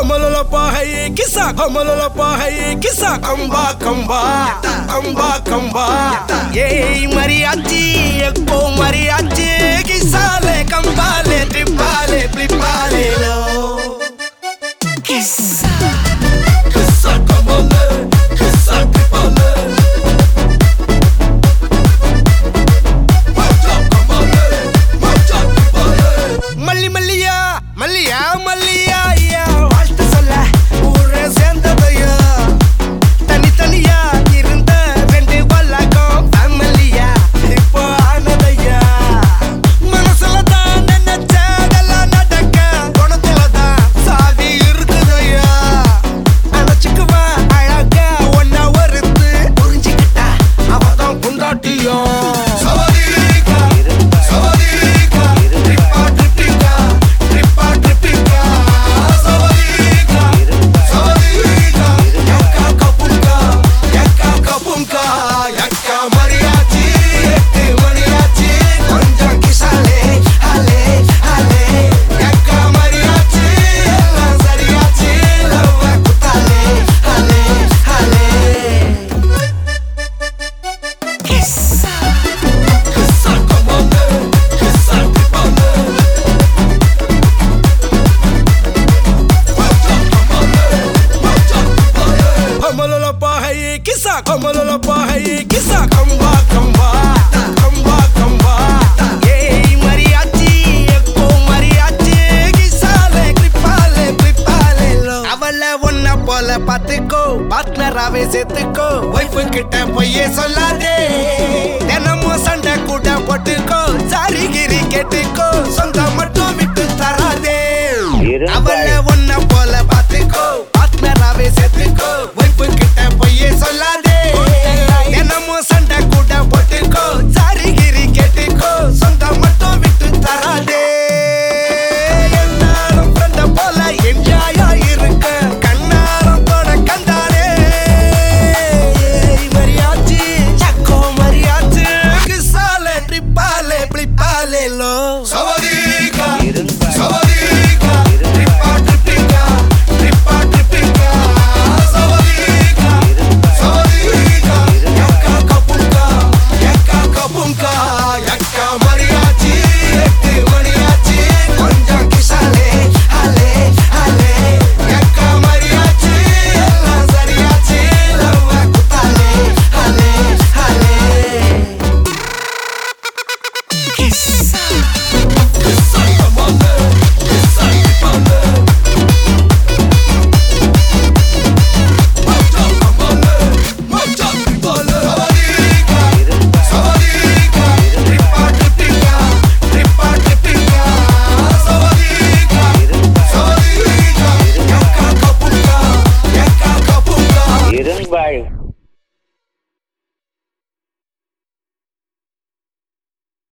कमलप है ये किसा कमलप है ये किसा कंबा कंबा कंबा कंबा ये मरी अच्छी एक को मरी अच्छी किसा కమలల పాహై కిసా కంబా కంబా కంబా కంబా போல பாத்துக்கோ பார்ட்னராவே சேர்த்துக்கோ. ஒய்ஃபு கிட்ட பொய்யே சொல்லாதே. தினமும் சண்டை கூட போட்டுக்கோ சாரிகிரி கேட்டுக்கோ. சொந்த